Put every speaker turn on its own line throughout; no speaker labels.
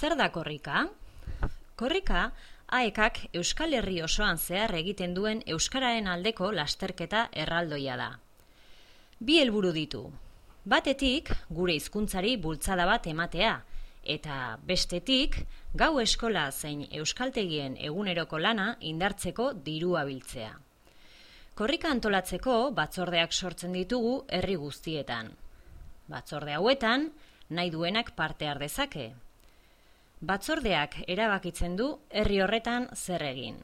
zer da korrika? Korrika, aekak Euskal Herri osoan zehar egiten duen Euskararen aldeko lasterketa erraldoia da. Bi helburu ditu. Batetik, gure hizkuntzari bultzada bat ematea, eta bestetik, gau eskola zein euskaltegien eguneroko lana indartzeko dirua biltzea. Korrika antolatzeko batzordeak sortzen ditugu herri guztietan. Batzorde hauetan, nahi duenak parte har dezake. Batzordeak erabakitzen du herri horretan zer egin.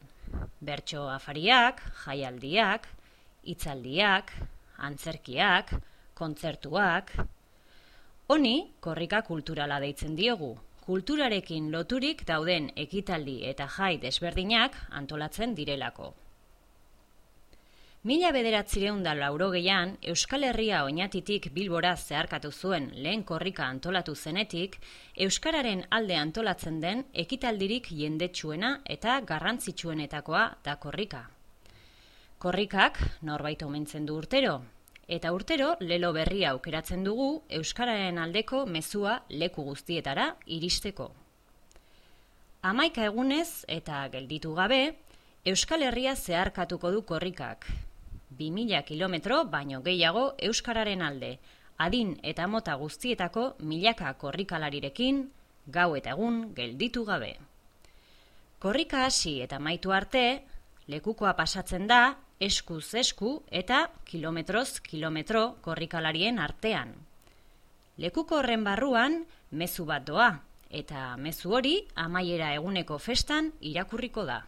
Bertso afariak, jaialdiak, hitzaldiak, antzerkiak, kontzertuak. Honi korrika kulturala deitzen diogu. Kulturarekin loturik dauden ekitaldi eta jai desberdinak antolatzen direlako. Mila bederatzireun da lauro gehian, Euskal Herria oinatitik bilbora zeharkatu zuen lehen korrika antolatu zenetik, Euskararen alde antolatzen den ekitaldirik jendetsuena eta garrantzitsuenetakoa da korrika. Korrikak norbait omentzen du urtero, eta urtero lelo berria aukeratzen dugu Euskararen aldeko mezua leku guztietara iristeko. Amaika egunez eta gelditu gabe, Euskal Herria zeharkatuko du korrikak, 2000 kilometro baino gehiago Euskararen alde, adin eta mota guztietako milaka korrikalarirekin, gau eta egun gelditu gabe. Korrika hasi eta maitu arte, lekukoa pasatzen da, eskuz esku eta kilometroz kilometro korrikalarien artean. Lekuko horren barruan, mezu bat doa, eta mezu hori amaiera eguneko festan irakurriko da.